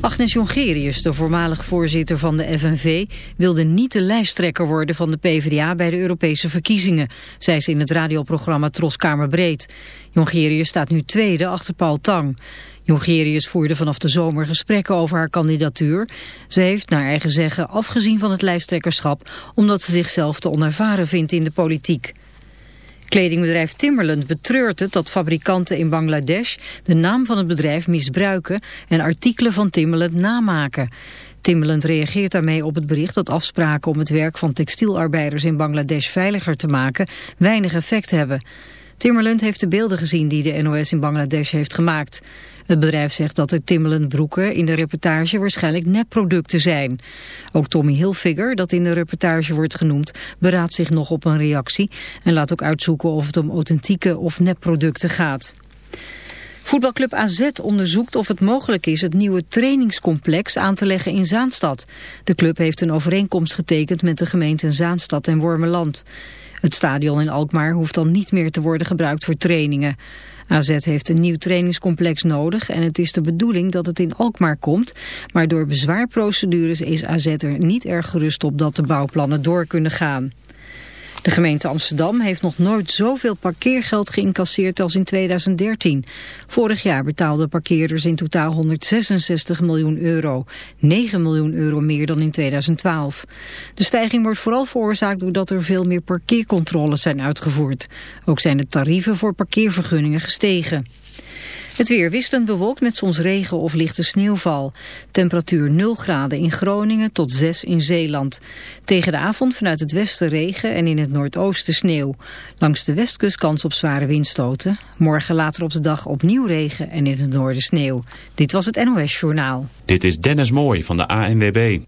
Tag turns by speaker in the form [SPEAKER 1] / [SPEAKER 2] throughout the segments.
[SPEAKER 1] Agnes Jongerius, de voormalig voorzitter van de FNV... wilde niet de lijsttrekker worden van de PvdA bij de Europese verkiezingen... zei ze in het radioprogramma Troskamer Breed. Jongerius staat nu tweede achter Paul Tang. Jongerius voerde vanaf de zomer gesprekken over haar kandidatuur. Ze heeft, naar eigen zeggen, afgezien van het lijsttrekkerschap... omdat ze zichzelf te onervaren vindt in de politiek. Kledingbedrijf Timberland betreurt het dat fabrikanten in Bangladesh de naam van het bedrijf misbruiken en artikelen van Timberland namaken. Timberland reageert daarmee op het bericht dat afspraken om het werk van textielarbeiders in Bangladesh veiliger te maken weinig effect hebben. Timberland heeft de beelden gezien die de NOS in Bangladesh heeft gemaakt. Het bedrijf zegt dat de Timberland broeken in de reportage waarschijnlijk nepproducten zijn. Ook Tommy Hilfiger, dat in de reportage wordt genoemd, beraadt zich nog op een reactie en laat ook uitzoeken of het om authentieke of nepproducten gaat. Voetbalclub AZ onderzoekt of het mogelijk is het nieuwe trainingscomplex aan te leggen in Zaanstad. De club heeft een overeenkomst getekend met de gemeenten Zaanstad en Wormerland. Het stadion in Alkmaar hoeft dan niet meer te worden gebruikt voor trainingen. AZ heeft een nieuw trainingscomplex nodig en het is de bedoeling dat het in Alkmaar komt. Maar door bezwaarprocedures is AZ er niet erg gerust op dat de bouwplannen door kunnen gaan. De gemeente Amsterdam heeft nog nooit zoveel parkeergeld geïncasseerd als in 2013. Vorig jaar betaalden parkeerders in totaal 166 miljoen euro. 9 miljoen euro meer dan in 2012. De stijging wordt vooral veroorzaakt doordat er veel meer parkeercontroles zijn uitgevoerd. Ook zijn de tarieven voor parkeervergunningen gestegen. Het weer wisselend bewolkt met soms regen of lichte sneeuwval. Temperatuur 0 graden in Groningen tot 6 in Zeeland. Tegen de avond vanuit het westen regen en in het noordoosten sneeuw. Langs de westkust kans op zware windstoten. Morgen later op de dag opnieuw regen en in het noorden sneeuw. Dit was het NOS Journaal.
[SPEAKER 2] Dit is Dennis Mooij van de ANWB.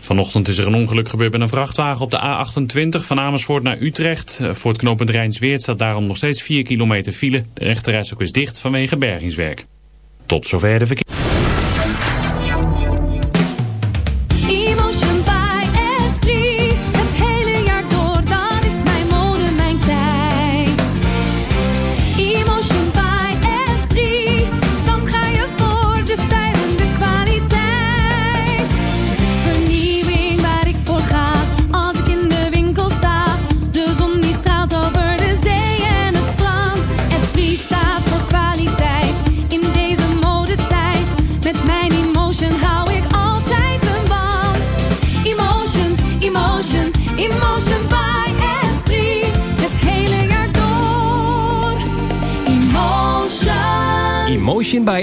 [SPEAKER 2] Vanochtend is er een ongeluk gebeurd met een vrachtwagen op de A28 van Amersfoort naar Utrecht. Eh, Voor het knooppunt Rijnsweert staat daarom nog steeds 4 kilometer file. De rechterreis ook is dicht vanwege bergingswerk. Tot zover de verkeer.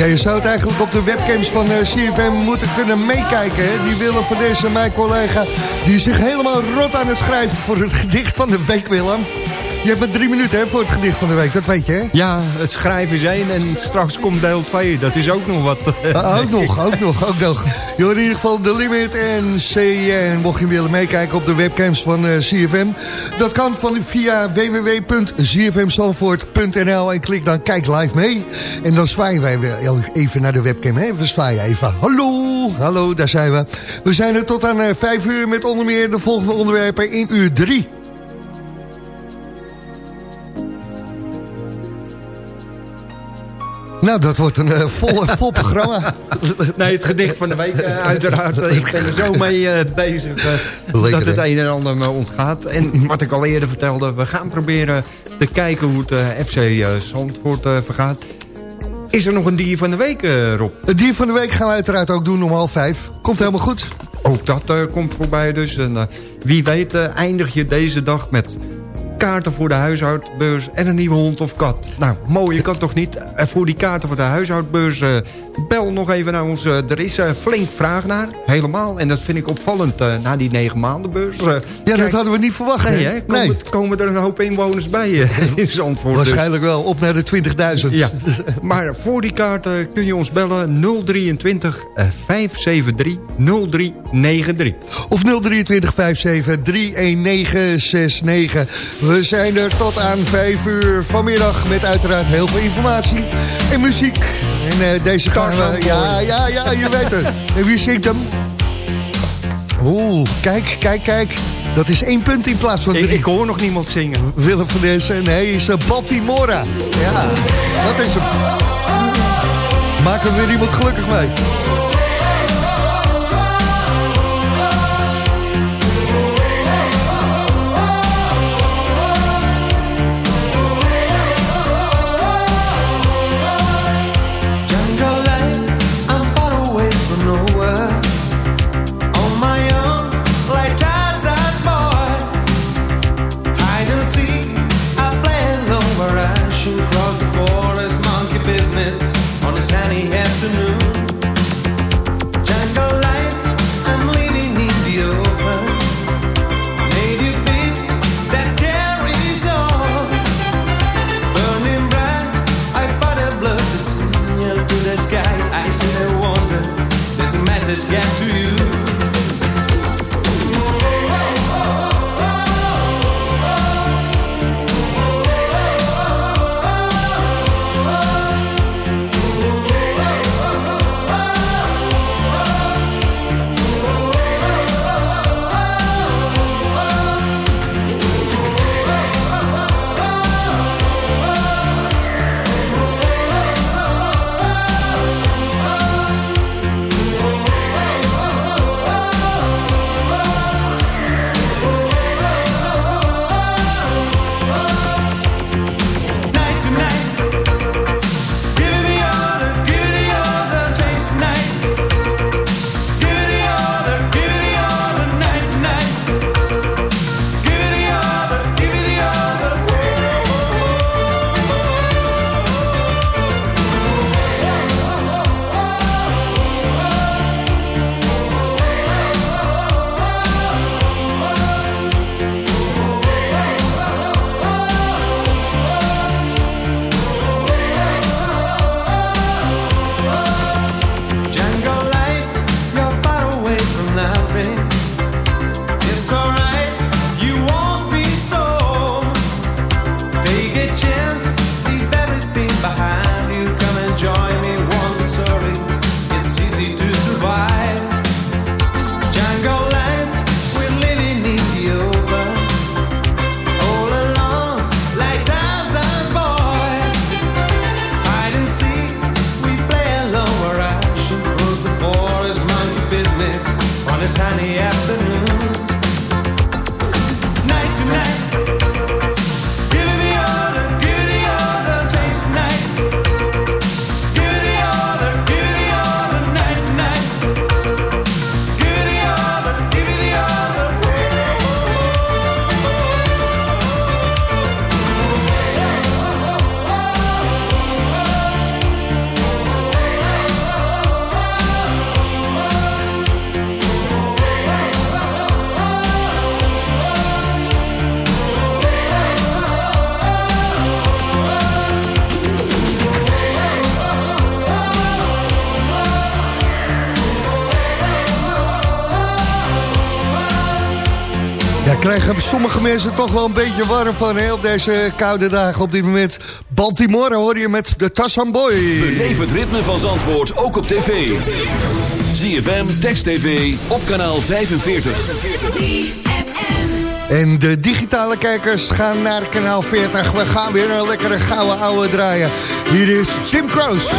[SPEAKER 3] Ja, je zou het eigenlijk op de webcams van eh, CFM moeten kunnen meekijken. Hè? Die willen voor deze mijn collega, die zich helemaal rot aan het schrijven voor het gedicht van de week, Willem. Je hebt maar drie minuten hè, voor het gedicht van de week, dat weet je hè?
[SPEAKER 4] Ja, het schrijven is één en straks komt deel 2. Dat is ook nog wat.
[SPEAKER 3] Ah, ook nog, ook nog, ook nog. Je in ieder geval de Limit en CN. Mocht je willen meekijken op de webcams van eh, CFM. Dat kan van via www.cfmzandvoort.nl en klik dan kijk live mee. En dan zwaaien wij weer even naar de webcam. Hè? We zwaaien even. Hallo, hallo, daar zijn we. We zijn er tot aan uh, vijf uur met onder meer de volgende onderwerpen in uur drie. Nou, dat wordt een uh, vol, vol programma.
[SPEAKER 4] nee, het gedicht van de week uh, uiteraard. Ik ben er zo mee uh, bezig dat het een en ander me ontgaat. En wat ik al eerder vertelde, we gaan proberen te kijken hoe het FC Zandvoort vergaat. Is er nog een dier van de week, Rob?
[SPEAKER 3] Het dier van de week gaan we uiteraard ook doen om half vijf. Komt helemaal goed.
[SPEAKER 4] Ook dat komt voorbij dus. En, wie weet eindig je deze dag met kaarten voor de huishoudbeurs en een nieuwe hond of kat. Nou, mooi, je kan toch niet uh, voor die kaarten voor de huishoudbeurs... Uh, bel nog even naar ons. Uh, er is flink vraag naar, helemaal. En dat vind ik opvallend na die negen maandenbeurs.
[SPEAKER 3] ja, kijk, dat hadden we niet verwacht.
[SPEAKER 4] Nee, hè? Komen, nee. komen er een hoop inwoners bij in Zandvoort.
[SPEAKER 3] Dus. Waarschijnlijk wel, op naar de 20.000.
[SPEAKER 4] Ja, maar voor die kaarten kun je ons bellen 023 573 0393.
[SPEAKER 3] Of 023 573 1969. We zijn er tot aan 5 uur vanmiddag met uiteraard heel veel informatie en muziek. En uh, deze gaan we... Ja, ja, ja, je weet het. En wie zingt hem? Oeh, kijk, kijk, kijk. Dat is één punt in plaats van drie.
[SPEAKER 4] Ik, ik hoor nog niemand zingen.
[SPEAKER 3] Willem van Dessen, nee, is Baltimora. Ja, dat is hem. Maken we weer iemand gelukkig mee.
[SPEAKER 5] Afternoon.
[SPEAKER 3] sommige mensen toch wel een beetje warm van hè, op deze koude dagen op dit moment. Baltimore hoor je met de Tassan Boy.
[SPEAKER 6] Beleef het ritme van Zandvoort ook op tv. ZFM, Text TV, op kanaal 45.
[SPEAKER 3] En de digitale kijkers gaan naar kanaal 40. We gaan weer een lekkere gouden ouwe draaien. Hier is Jim
[SPEAKER 7] Kroos.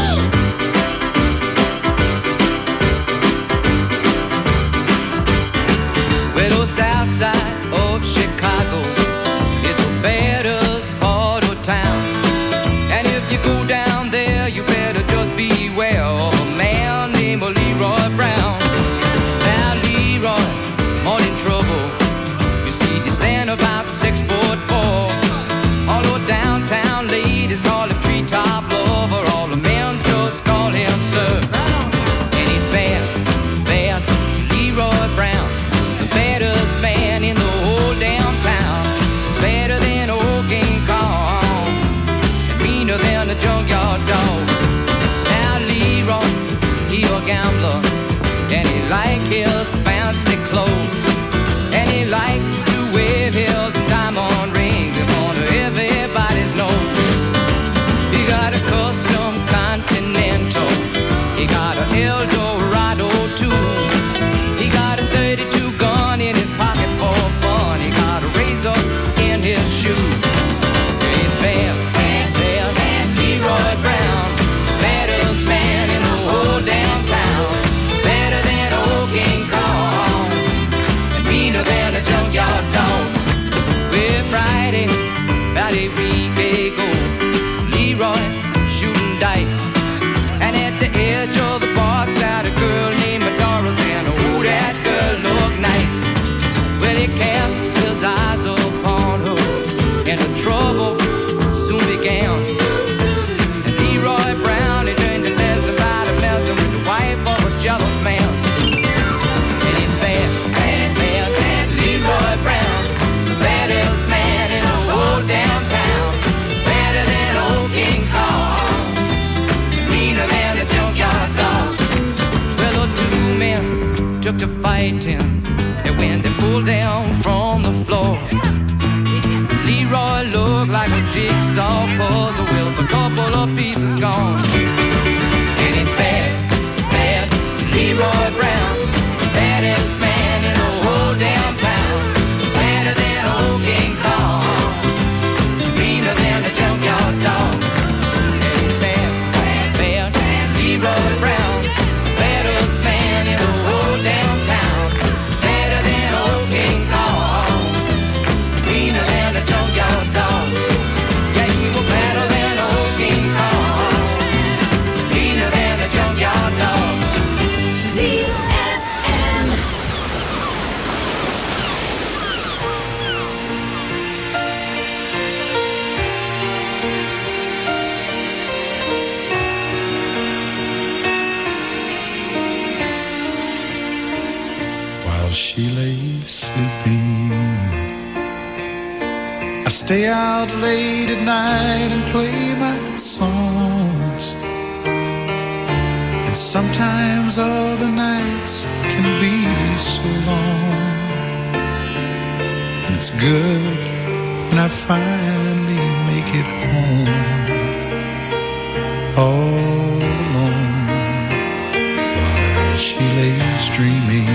[SPEAKER 7] he
[SPEAKER 8] lays dreaming.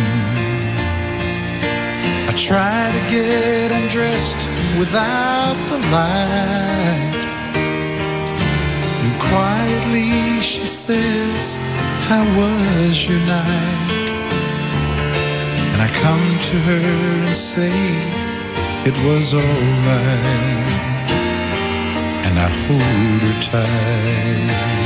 [SPEAKER 8] I try to get undressed without the light. And quietly she says, How was your night? And I come to her and say, It was alright. And I hold her tight.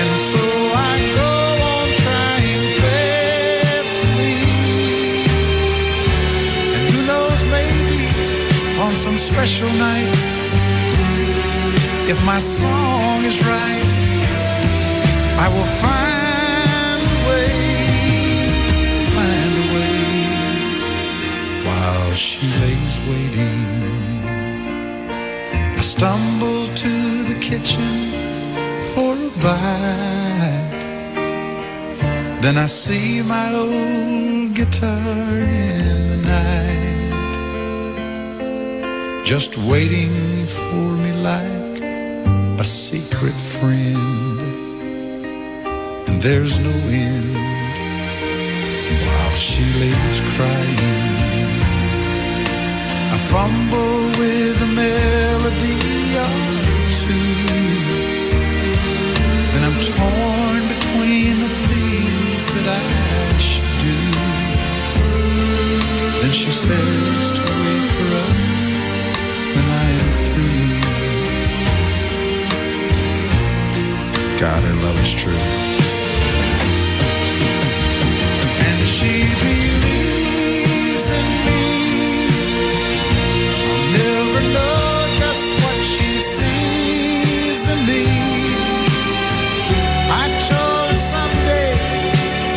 [SPEAKER 8] and so i go on trying to be on some special night If my song is right I will find a way Find a way While she lays waiting. I stumble to the kitchen for. Then I see my old guitar in the night, just waiting for me like a secret friend. And there's no end while she lays crying. I fumble with a melody torn between the things that I should do. Then she says to wake her up when I am through. God, her love is true.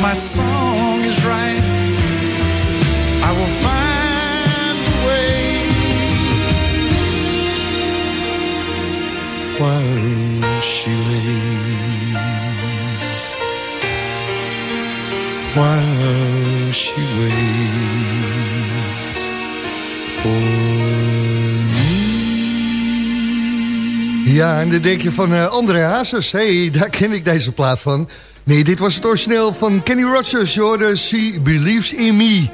[SPEAKER 8] my song is right, I will find a way. While she lays, while she waits for
[SPEAKER 3] Ja, en dan denk je van uh, André Hazes. hey, daar ken ik deze plaat van. Nee, dit was het origineel van Kenny Rogers. Je hoorde She Believes in Me.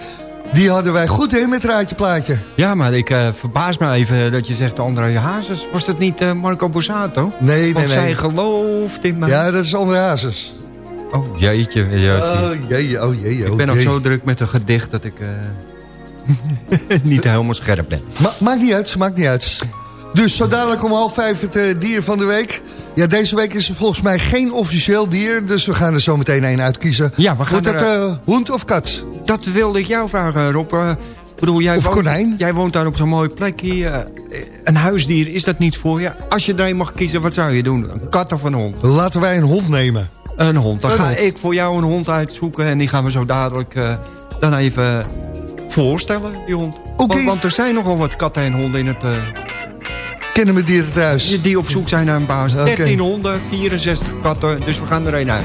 [SPEAKER 3] Die hadden wij goed hè, met Raadje Plaatje.
[SPEAKER 4] Ja, maar ik uh, verbaas me even dat je zegt André Hazes. Was dat niet uh, Marco Borsato?
[SPEAKER 3] Nee, nee,
[SPEAKER 4] Want
[SPEAKER 3] nee.
[SPEAKER 4] zij gelooft in mij.
[SPEAKER 3] Ja, dat is André Hazes.
[SPEAKER 4] Oh, jeetje. jeetje.
[SPEAKER 3] Oh, jee, oh, jee, oh,
[SPEAKER 4] ik ben ook zo druk met een gedicht dat ik uh, niet helemaal scherp ben.
[SPEAKER 3] Ma maakt niet uit, maakt niet uit. Dus zo dadelijk om half vijf het dier van de week. Ja, deze week is er volgens mij geen officieel dier. Dus we gaan er zo meteen een uitkiezen.
[SPEAKER 4] Ja, we gaan
[SPEAKER 3] Wordt
[SPEAKER 4] er,
[SPEAKER 3] het uh, hond of kat?
[SPEAKER 4] Dat wilde ik jou vragen, Rob. Uh, bedoel, jij
[SPEAKER 3] of
[SPEAKER 4] woont,
[SPEAKER 3] konijn?
[SPEAKER 4] Jij woont daar op zo'n mooie plek hier. een huisdier, is dat niet voor je? Als je er mag kiezen, wat zou je doen? Een kat of een hond?
[SPEAKER 3] Laten wij een hond nemen.
[SPEAKER 4] Een hond. Dan
[SPEAKER 3] Een
[SPEAKER 4] ga
[SPEAKER 3] hond.
[SPEAKER 4] ik voor jou een hond uitzoeken. En die gaan we zo dadelijk uh, dan even voorstellen, die hond.
[SPEAKER 3] Okay.
[SPEAKER 4] Want, want, er zijn nogal wat katten en honden in het...
[SPEAKER 3] Kennen we dieren thuis?
[SPEAKER 4] Die op zoek zijn naar een baas.
[SPEAKER 3] Okay.
[SPEAKER 4] 13 honden, 64 katten. Dus we gaan er een uit.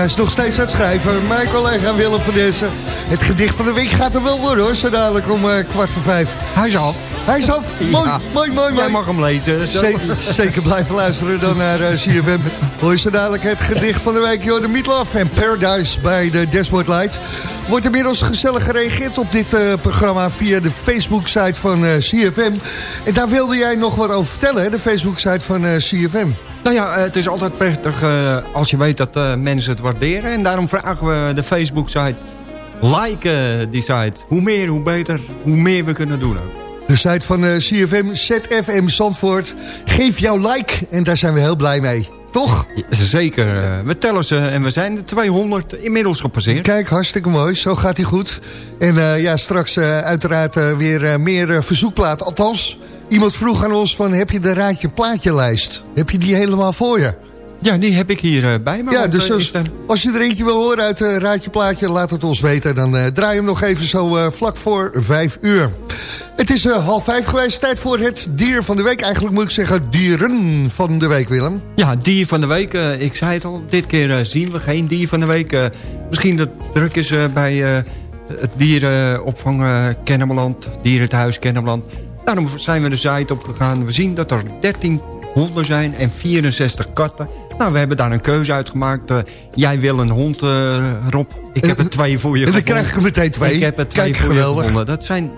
[SPEAKER 3] Hij is nog steeds aan het schrijven. Mijn collega Willem van Dessen. Het gedicht van de week gaat er wel worden hoor. Zo dadelijk om eh, kwart voor vijf.
[SPEAKER 4] Hij is af.
[SPEAKER 3] Hij is af. Mooi,
[SPEAKER 4] Ja.
[SPEAKER 3] mooi, mooi, mooi.
[SPEAKER 4] Jij mag hem lezen.
[SPEAKER 3] Zeker, zeker blijven luisteren dan naar eh, CFM. Hoor je zo dadelijk het gedicht van de week. Joh, de Meatloaf en Paradise bij de Dashboard Lights. Wordt inmiddels gezellig gereageerd op dit eh, programma via de Facebook-site van eh, CFM. En daar wilde jij nog wat over vertellen, hè? de Facebook-site van CFM.
[SPEAKER 4] Nou ja, eh, het is altijd prettig eh, als je weet dat eh, mensen het waarderen. En daarom vragen we de Facebook-site... Like die site. Hoe meer, hoe beter. Hoe meer we kunnen doen ook.
[SPEAKER 3] De site van CFM, ZFM Zandvoort. Geef jouw like en daar zijn we heel blij mee. Toch?
[SPEAKER 4] zeker. we tellen ze en we zijn de 200 inmiddels gepasseerd.
[SPEAKER 3] Kijk, hartstikke mooi. Zo gaat hij goed. En ja, straks uiteraard weer meer verzoekplaat. Althans, iemand vroeg aan ons van... heb je de Raadje Plaatje lijst? Heb je die helemaal voor je?
[SPEAKER 4] Ja, die heb ik hier eh, bij me.
[SPEAKER 3] Ja, dus
[SPEAKER 4] eh,
[SPEAKER 3] als, je er eentje wil horen uit uh, Raadje Plaatje... laat het ons weten. Dan eh, draai je hem nog even zo eh, vlak voor vijf uur. Het is eh, half vijf geweest. Tijd voor het dier van de week. Eigenlijk moet ik zeggen dieren van de week, Willem.
[SPEAKER 4] Ja, dier van de week. eh, ik zei het al, dit keer eh, zien we geen dier van de week. Eh, misschien dat het druk is eh, bij eh, het dierenopvang eh Kennemerland, Dierenthuis Kennemerland. Daarom zijn we de site opgegaan. We zien dat er 13 honden zijn en 64 katten. Nou, we hebben daar een keuze uitgemaakt. Eh, jij wil een hond, eh, Rob. Ik heb er twee voor je
[SPEAKER 3] En dan
[SPEAKER 4] gevonden.
[SPEAKER 3] krijg ik er meteen twee.
[SPEAKER 4] Ik heb er twee
[SPEAKER 3] Kijk,
[SPEAKER 4] voor je gevonden. Dat zijn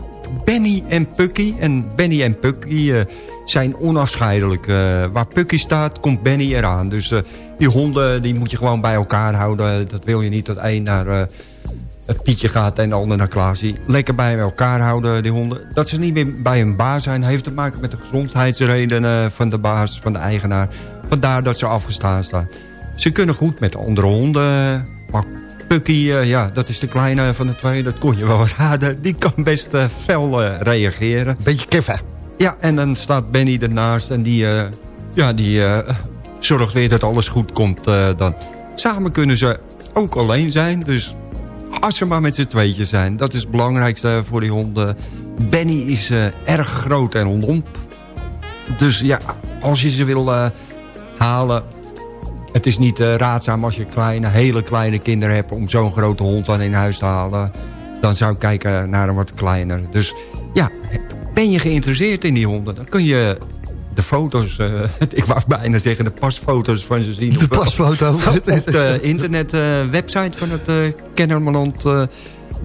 [SPEAKER 4] Benny en Pucky. En Benny en Pucky eh, zijn onafscheidelijk. Eh, waar Pucky staat, komt Benny eraan. Dus eh, die honden die moet je gewoon bij elkaar houden. Dat wil je niet dat één naar eh, het Pietje gaat en de ander naar Klaasie. Lekker bij elkaar houden, die honden. Dat ze niet meer bij een baas zijn... heeft te maken met de gezondheidsredenen van de baas, van de eigenaar. Vandaar dat ze afgestaan staan. Ze kunnen goed met andere honden. Maar Pucky, eh, ja, dat is de kleine van de twee. Dat kon je wel raden. Die kan best eh, fel eh, reageren.
[SPEAKER 3] Beetje kiffen.
[SPEAKER 4] Ja, en dan staat Benny ernaast. En die, ja, die zorgt weer dat alles goed komt. dan. Samen kunnen ze ook alleen zijn. Dus als ze maar met z'n tweetjes zijn. Dat is het belangrijkste voor die honden. Benny is eh, erg groot en rondom. Dus ja, als je ze wil eh, halen... Het is niet eh, raadzaam als je kleine, hele kleine kinderen hebt... om zo'n grote hond dan in huis te halen. Dan zou ik kijken naar een wat kleiner. Dus ja, ben je geïnteresseerd in die honden... dan kun je de foto's... eh, ik wou bijna zeggen de pasfoto's van ze zien.
[SPEAKER 3] De
[SPEAKER 4] op,
[SPEAKER 3] pasfoto.
[SPEAKER 4] Op, op de internet eh, website van het uh, Kennemerland... eh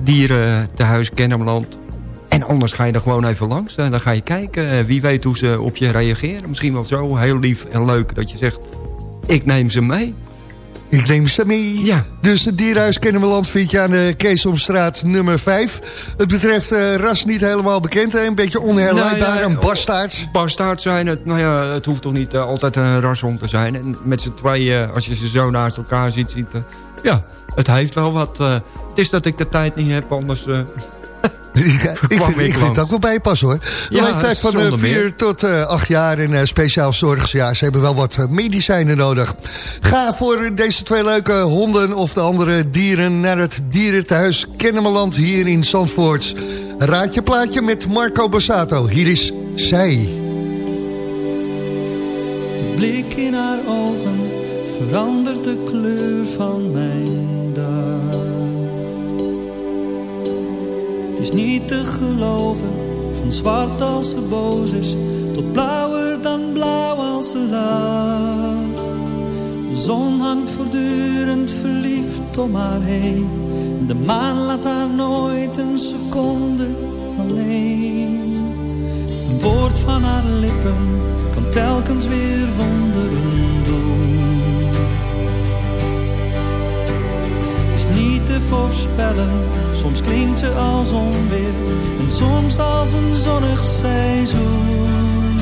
[SPEAKER 4] dieren tehuis Kennemerland. En anders ga je er gewoon even langs. En dan ga je kijken. eh, wie weet hoe ze op je reageren. Misschien wel zo heel lief en leuk dat je zegt... ik neem ze mee.
[SPEAKER 3] Ik neem ze mee.
[SPEAKER 4] Ja.
[SPEAKER 3] Dus het dierhuis Kennemerland vind je aan de Keesomstraat nummer 5. Het betreft eh, ras niet helemaal bekend. Hè? Een beetje onherleidbaar.
[SPEAKER 4] Nou ja,
[SPEAKER 3] een bastaard.
[SPEAKER 4] Bastaard zijn het. Nou ja, het hoeft toch niet eh, altijd een rashond te zijn. En met z'n tweeën, als je ze zo naast elkaar ziet... ziet eh, ja, het heeft wel wat. eh, het is dat ik de tijd niet heb, anders... eh,
[SPEAKER 3] ik vind, ik vind ook wel bij je pas hoor. De
[SPEAKER 4] Ja,
[SPEAKER 3] leeftijd van
[SPEAKER 4] zonder
[SPEAKER 3] 4
[SPEAKER 4] meer.
[SPEAKER 3] tot eh 8 jaar en eh, speciaal zorg. Ja, ze hebben wel wat eh, medicijnen nodig. Ga voor deze twee leuke honden of de andere dieren... naar het dierentehuis Kennemerland hier in Zandvoort. Raad je plaatje met Marco Bossato. Hier is zij.
[SPEAKER 9] De blik in haar ogen verandert de kleur van mijn dag. Het is niet te geloven, van zwart als ze boos is, tot blauwer dan blauw als ze lacht. De zon hangt voortdurend verliefd om haar heen. De maan laat haar nooit een seconde alleen. Een woord van haar lippen kan telkens weer wonderen doen. Te voorspellen, soms klinkt ze als onweer en soms als een zonnig seizoen.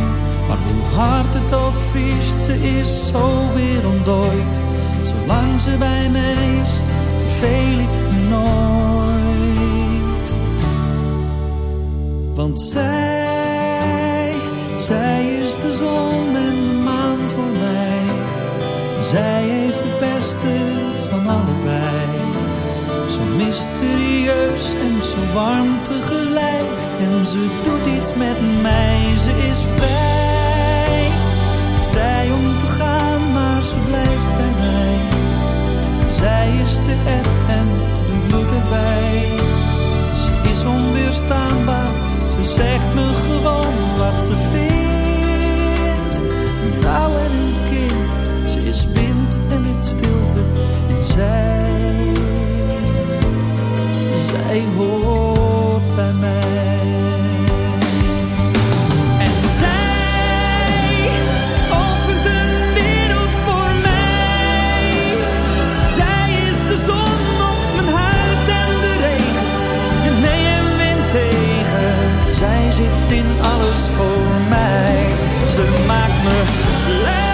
[SPEAKER 9] Maar hoe hard het ook vriest, ze is zo weer ontdooid. Zolang ze bij mij is, verveel ik me nooit. Want zij, zij is de zon en de maan voor mij. Zij heeft het beste van allebei. Zo mysterieus en zo warm tegelijk. En ze doet iets met mij, ze is vrij. Vrij om te gaan, maar ze blijft bij mij. Zij is de eb en de vloed erbij. Ze is onweerstaanbaar, ze zegt me gewoon wat ze vindt. Een vrouw en een kind, ze is wind en wit stilte. En zij, zij hoort bij mij. En zij opent een wereld voor mij.
[SPEAKER 3] Zij is de zon op mijn huid en de regen. Je
[SPEAKER 9] en wind tegen. Zij zit in alles voor mij. Ze maakt me blij.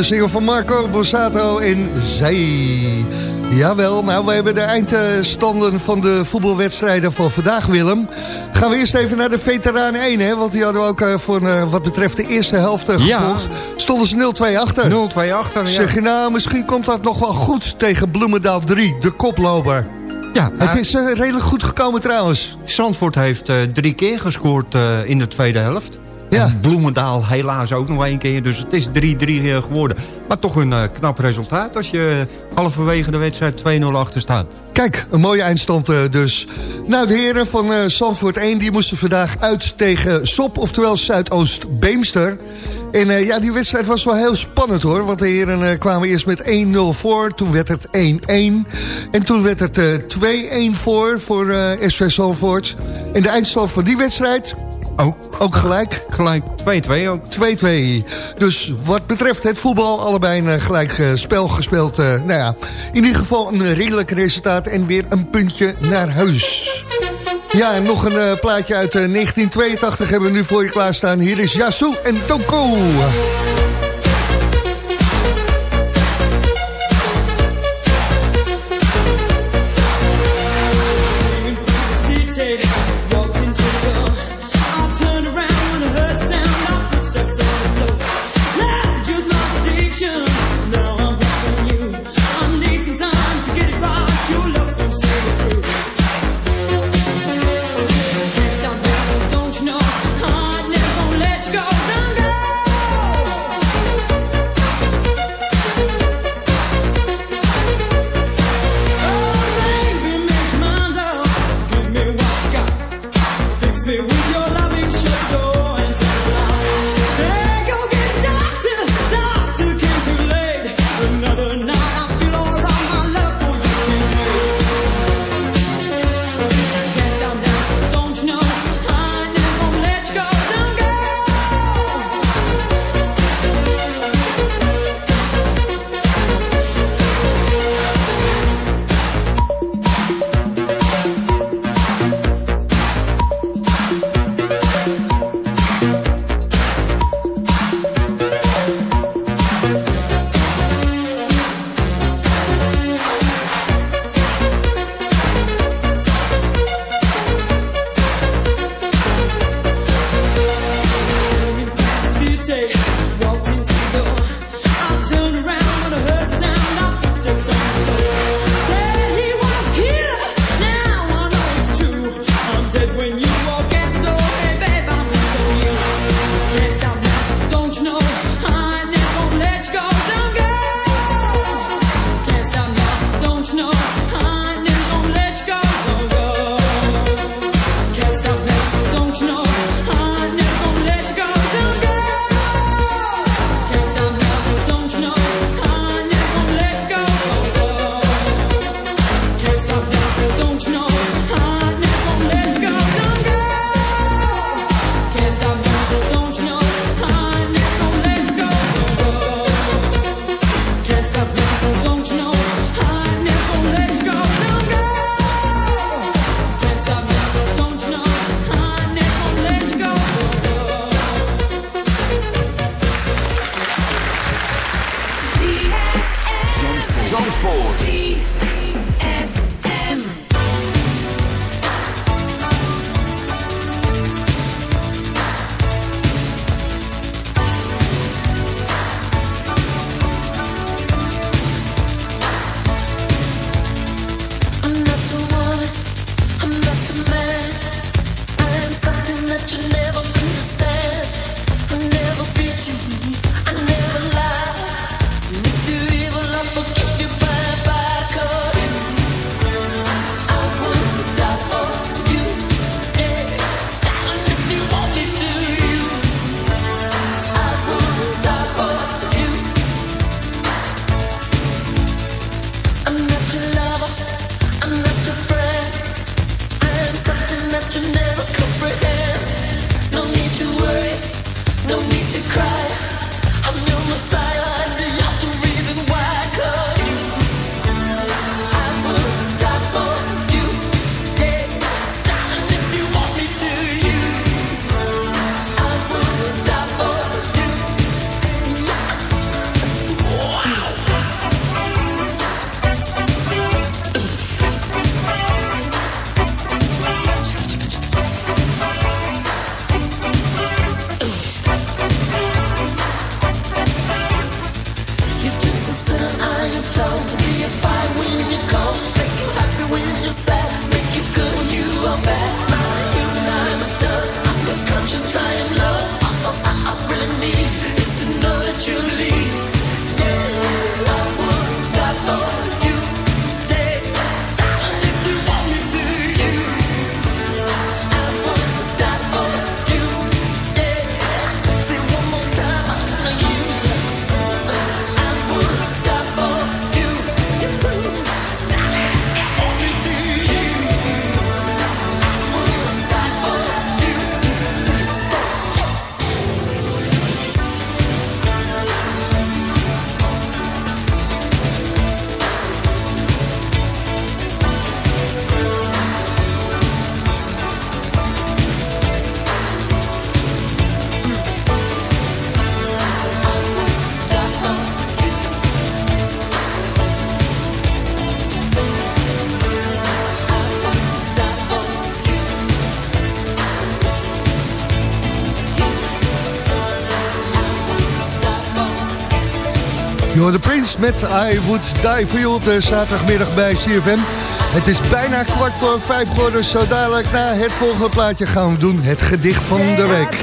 [SPEAKER 3] De single van Marco Borsato en Zij. Jawel, nou, we hebben de eindstanden van de voetbalwedstrijden van vandaag, Willem. Gaan we eerst even naar de veteranen 1, hè? Want die hadden we ook eh, voor eh, wat betreft de eerste helft
[SPEAKER 4] Ja.
[SPEAKER 3] gevolgd. Stonden ze 0-2 achter.
[SPEAKER 4] 0-2 achter, ja.
[SPEAKER 3] Zeg je nou, misschien komt dat nog wel goed tegen Bloemendaal 3, de koploper.
[SPEAKER 4] Ja,
[SPEAKER 3] Het is redelijk goed gekomen trouwens.
[SPEAKER 4] Zandvoort heeft drie keer gescoord in de tweede helft.
[SPEAKER 3] Ja.
[SPEAKER 4] En Bloemendaal helaas ook nog één keer. Dus het is 3-3 eh, geworden. Maar toch een eh, knap resultaat als je halverwege de wedstrijd 2-0 achter staat.
[SPEAKER 3] Kijk, een mooie eindstand eh, dus. Nou, de heren van eh Zandvoort 1 die moesten vandaag uit tegen Sop, oftewel Zuidoost-Beemster. En eh, ja, die wedstrijd was wel heel spannend hoor. Want de heren kwamen eerst met 1-0 voor. Toen werd het 1-1. En toen werd het eh 2-1 voor, voor SV Zandvoort. En de eindstand van die wedstrijd...
[SPEAKER 4] Ook,
[SPEAKER 3] ook gelijk.
[SPEAKER 4] Gelijk 2-2 ook.
[SPEAKER 3] 2-2. Dus wat betreft het voetbal, allebei een eh, gelijk eh, spel gespeeld. eh, nou ja, in ieder geval een redelijk resultaat en weer een puntje naar huis. Ja, en nog een plaatje uit eh, 1982 hebben we nu voor je klaarstaan. Hier is Yasu en Toko.
[SPEAKER 10] The Prince met I Would Die For You op de zaterdagmiddag bij CFM. Het is bijna kwart voor vijf geworden. Zo dadelijk na het volgende plaatje gaan we doen het gedicht van de week.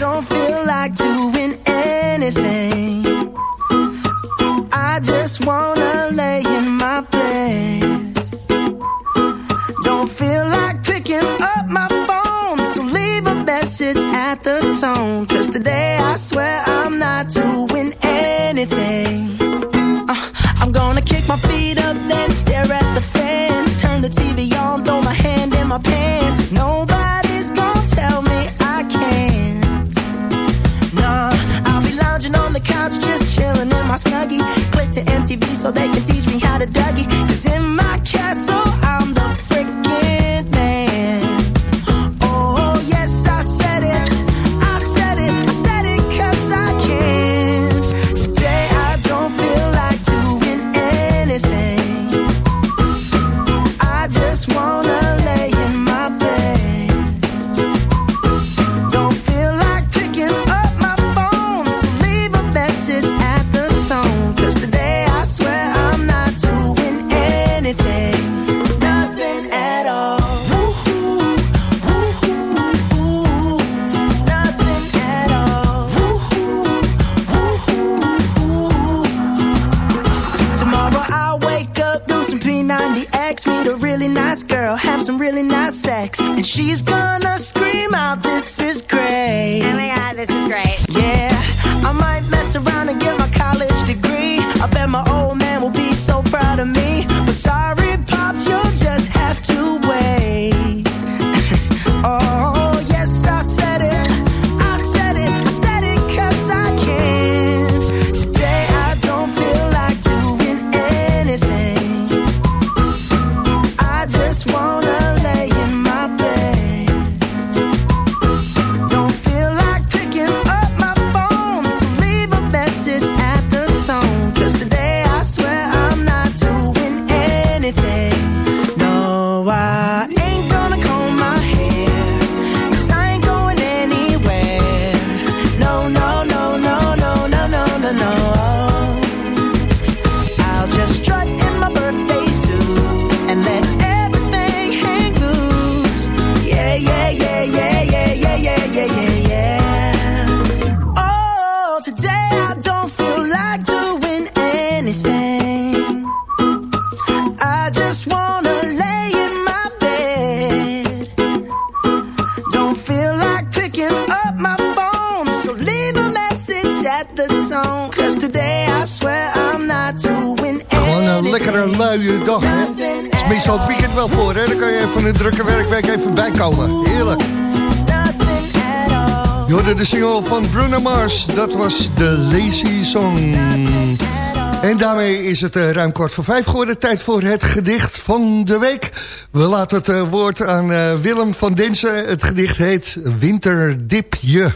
[SPEAKER 10] En daarmee is het eh, ruim kwart voor vijf geworden. Tijd voor het gedicht van de week. We laten het eh, woord aan eh, Willem van Densen. Het gedicht heet Winterdipje.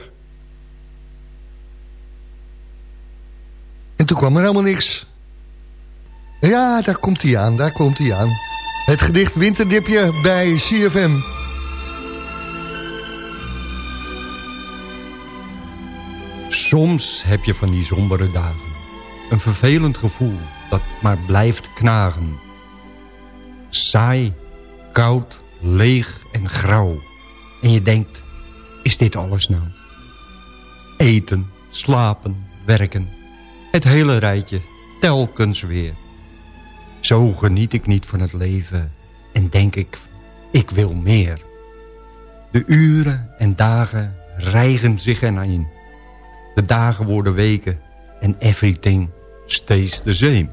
[SPEAKER 10] En toen kwam er helemaal niks. Ja, daar komt hij aan, daar komt hij aan. Het gedicht Winterdipje bij CFM.
[SPEAKER 4] Soms heb je van die sombere dagen. Een vervelend gevoel dat maar blijft knagen. Saai, koud, leeg en grauw. En je denkt, is dit alles nou? Eten, slapen, werken. Het hele rijtje, telkens weer. Zo geniet ik niet van het leven en denk ik, ik wil meer. De uren en dagen rijgen zich eraan. De dagen worden weken en everything stays the same.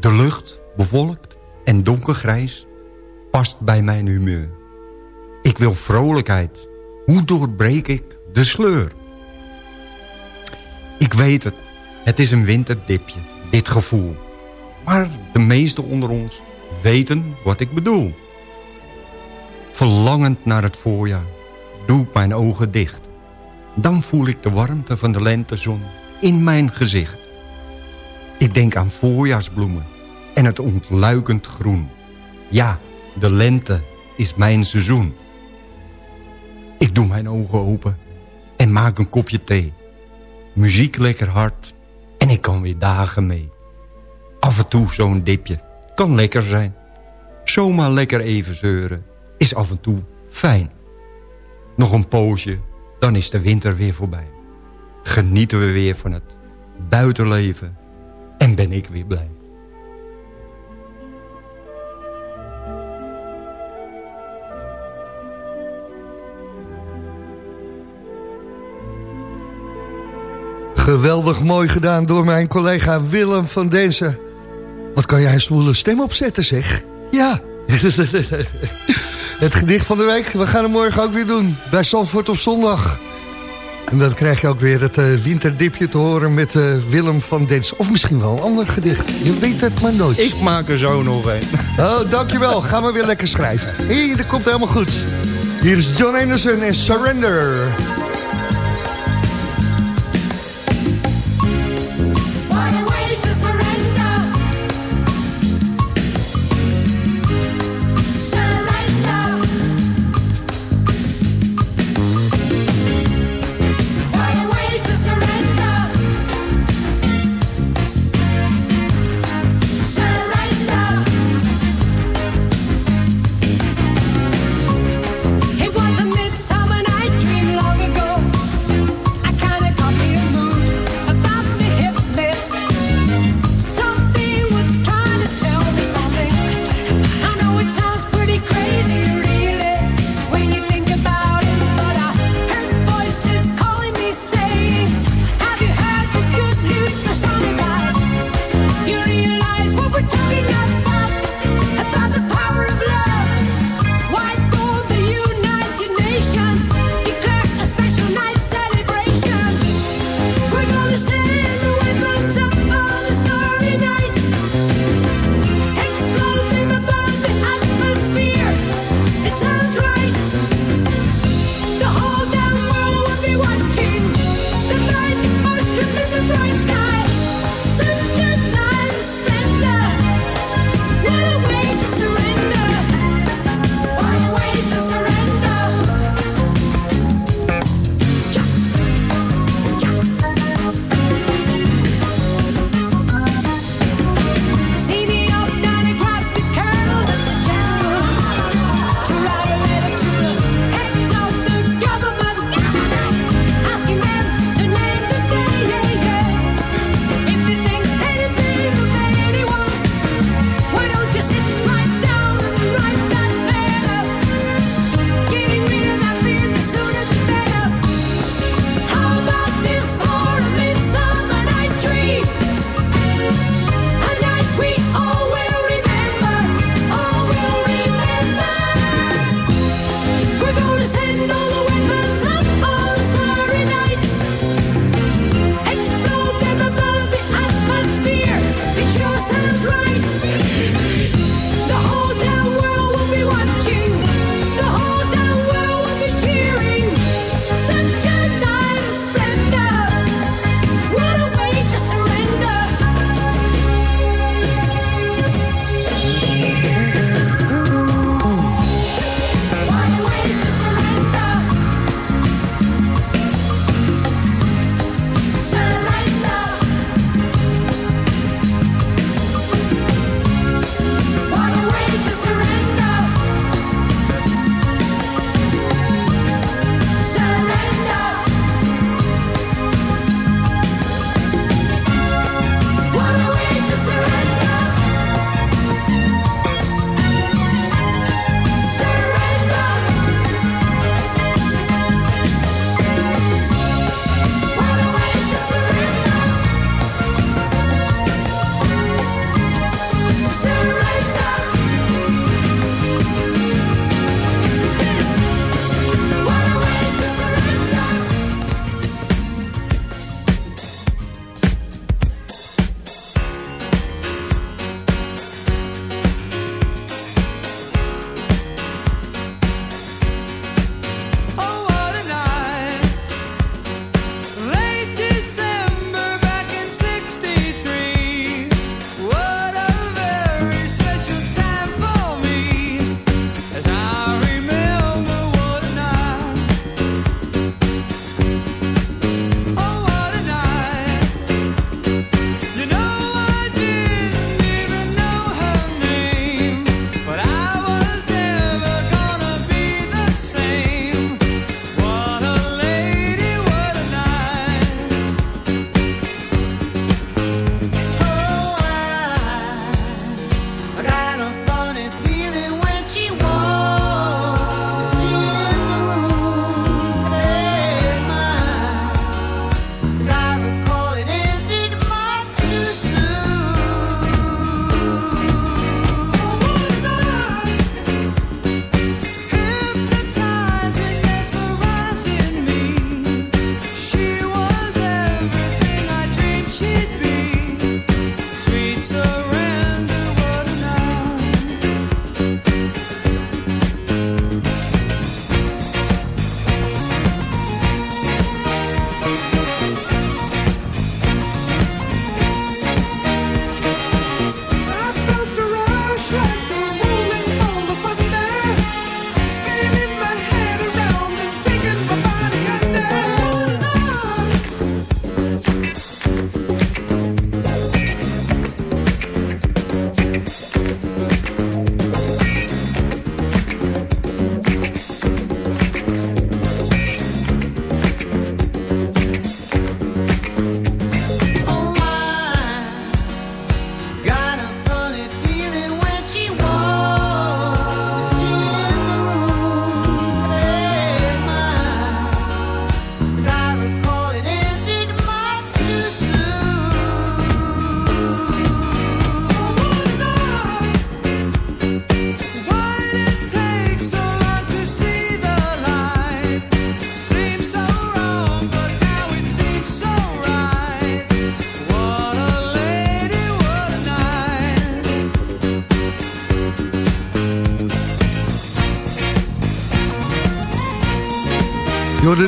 [SPEAKER 4] De lucht, bevolkt en donkergrijs, past bij mijn humeur. Ik wil vrolijkheid. Hoe doorbreek ik de sleur? Ik weet het, het is een winterdipje, dit gevoel. Maar de meesten onder ons weten wat ik bedoel. Verlangend naar het voorjaar, doe ik mijn ogen dicht. Dan voel ik de warmte van de lentezon in mijn gezicht. Ik denk aan voorjaarsbloemen en het ontluikend groen. Ja, de lente is mijn seizoen. Ik doe mijn ogen open en maak een kopje thee. Muziek lekker hard en ik kan weer dagen mee. Af en toe zo'n dipje kan lekker zijn. Zomaar lekker even zeuren is af en toe fijn. Nog een poosje, dan is de winter weer voorbij. Genieten we weer van het buitenleven en ben ik weer blij.
[SPEAKER 3] Geweldig mooi gedaan door mijn collega Willem van Densen. Wat kan jij een zwoele stem opzetten, zeg? Ja. Het gedicht van de week, we gaan het morgen ook weer doen. Bij Zandvoort op zondag. En dan krijg je ook weer het eh, winterdipje te horen met eh, Willem van Densen. Of misschien wel een ander gedicht. Je weet het maar nooit.
[SPEAKER 4] Ik maak er zo nog een.
[SPEAKER 3] Oh, dankjewel. Ga maar weer lekker schrijven. Hé, dat komt helemaal goed. Hier is John Anderson en Surrender.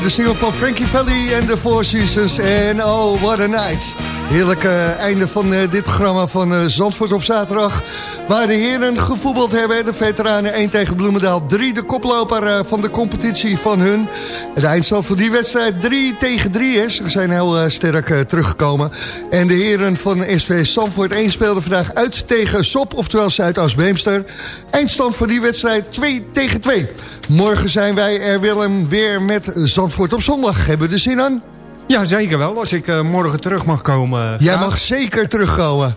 [SPEAKER 3] De single van Frankie Valli en de Four Seasons. En oh, what a night. Heerlijk einde van eh, dit programma van eh, Zandvoort op zaterdag. Waar de heren gevoetbald hebben. De veteranen 1 tegen Bloemendaal 3. De koploper eh, van de competitie van hun. Het eindstand van die wedstrijd 3 tegen 3 is. Ze zijn heel sterk teruggekomen. En de heren van SV Zandvoort 1 speelden vandaag uit tegen Sop. Oftewel Zuidoost-Beemster. Eindstand van die wedstrijd 2 tegen 2. Morgen zijn wij er Willem weer met Zandvoort op zondag. Hebben we er zin aan?
[SPEAKER 4] Ja, zeker wel. Als ik eh, morgen terug mag komen.
[SPEAKER 3] Jij
[SPEAKER 4] Ja.
[SPEAKER 3] mag zeker terugkomen.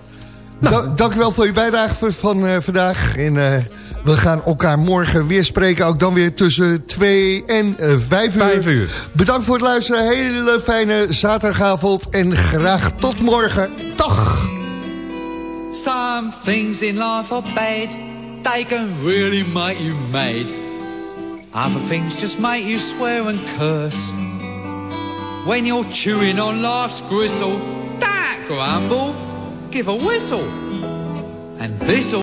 [SPEAKER 3] Da- dank u wel voor uw bijdrage van, eh, vandaag. En eh, we gaan elkaar morgen weer spreken. Ook dan weer tussen 2 en eh 5 uur.
[SPEAKER 4] Vijf uur.
[SPEAKER 3] Bedankt voor het luisteren. Hele fijne zaterdagavond. En graag tot morgen. Dag.
[SPEAKER 8] Some things in life are bad. They can really make you mad. Other things just make you swear and curse. When you're chewing on life's gristle, that grumble, give a whistle. And this'll